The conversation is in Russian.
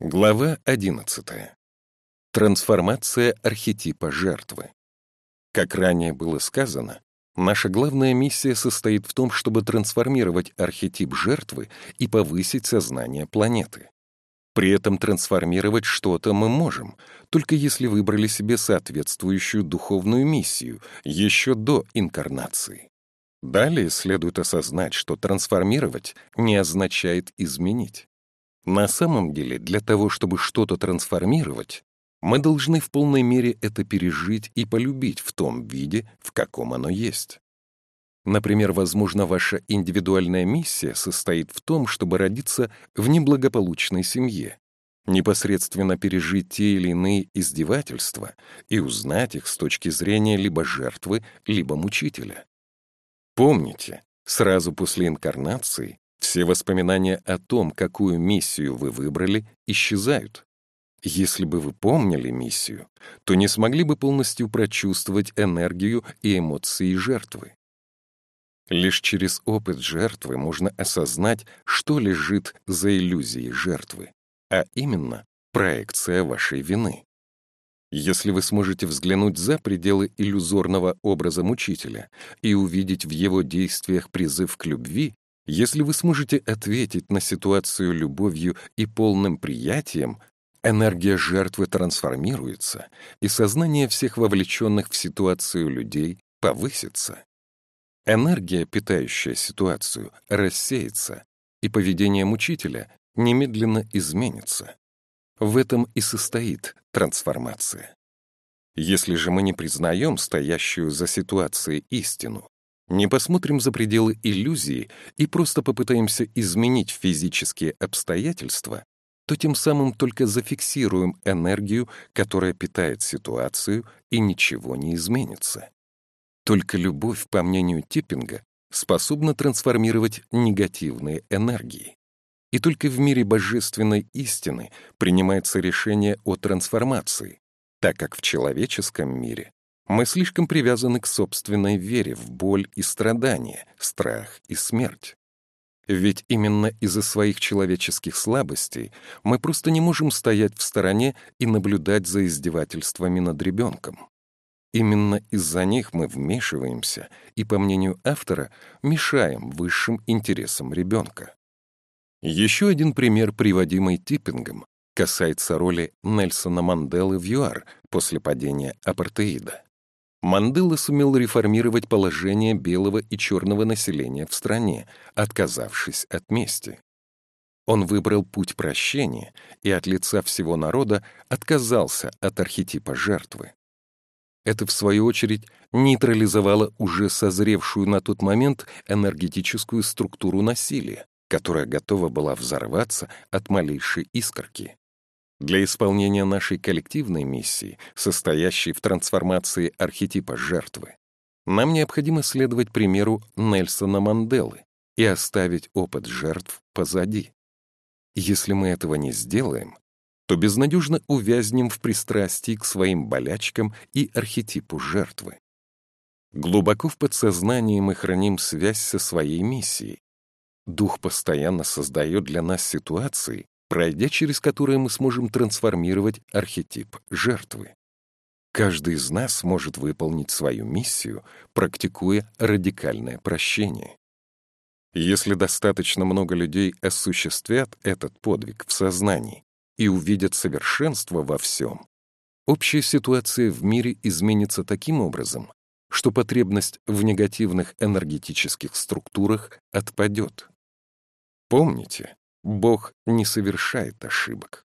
Глава 11. Трансформация архетипа жертвы. Как ранее было сказано, наша главная миссия состоит в том, чтобы трансформировать архетип жертвы и повысить сознание планеты. При этом трансформировать что-то мы можем, только если выбрали себе соответствующую духовную миссию еще до инкарнации. Далее следует осознать, что трансформировать не означает изменить. На самом деле, для того, чтобы что-то трансформировать, мы должны в полной мере это пережить и полюбить в том виде, в каком оно есть. Например, возможно, ваша индивидуальная миссия состоит в том, чтобы родиться в неблагополучной семье, непосредственно пережить те или иные издевательства и узнать их с точки зрения либо жертвы, либо мучителя. Помните, сразу после инкарнации все воспоминания о том, какую миссию вы выбрали, исчезают. Если бы вы помнили миссию, то не смогли бы полностью прочувствовать энергию и эмоции жертвы. Лишь через опыт жертвы можно осознать, что лежит за иллюзией жертвы, а именно проекция вашей вины. Если вы сможете взглянуть за пределы иллюзорного образа мучителя и увидеть в его действиях призыв к любви, если вы сможете ответить на ситуацию любовью и полным приятием, энергия жертвы трансформируется, и сознание всех вовлеченных в ситуацию людей повысится. Энергия, питающая ситуацию, рассеется, и поведение мучителя немедленно изменится. В этом и состоит трансформация. Если же мы не признаем стоящую за ситуацией истину, не посмотрим за пределы иллюзии и просто попытаемся изменить физические обстоятельства, то тем самым только зафиксируем энергию, которая питает ситуацию, и ничего не изменится. Только любовь, по мнению Типпинга, способна трансформировать негативные энергии. И только в мире божественной истины принимается решение о трансформации, так как в человеческом мире мы слишком привязаны к собственной вере в боль и страдания, страх и смерть. Ведь именно из-за своих человеческих слабостей мы просто не можем стоять в стороне и наблюдать за издевательствами над ребенком. Именно из-за них мы вмешиваемся и, по мнению автора, мешаем высшим интересам ребенка. Еще один пример, приводимый Типпингом, касается роли Нельсона Манделы в ЮАР после падения апартеида. Мандела сумел реформировать положение белого и черного населения в стране, отказавшись от мести. Он выбрал путь прощения и от лица всего народа отказался от архетипа жертвы. Это, в свою очередь, нейтрализовало уже созревшую на тот момент энергетическую структуру насилия, которая готова была взорваться от малейшей искорки. Для исполнения нашей коллективной миссии, состоящей в трансформации архетипа жертвы, нам необходимо следовать примеру Нельсона Манделы и оставить опыт жертв позади. Если мы этого не сделаем, то безнадежно увязнем в пристрастии к своим болячкам и архетипу жертвы. Глубоко в подсознании мы храним связь со своей миссией. Дух постоянно создает для нас ситуации, пройдя через которые мы сможем трансформировать архетип жертвы. Каждый из нас может выполнить свою миссию, практикуя радикальное прощение. Если достаточно много людей осуществят этот подвиг в сознании и увидят совершенство во всем, общая ситуация в мире изменится таким образом, что потребность в негативных энергетических структурах отпадет. Помните, Бог не совершает ошибок.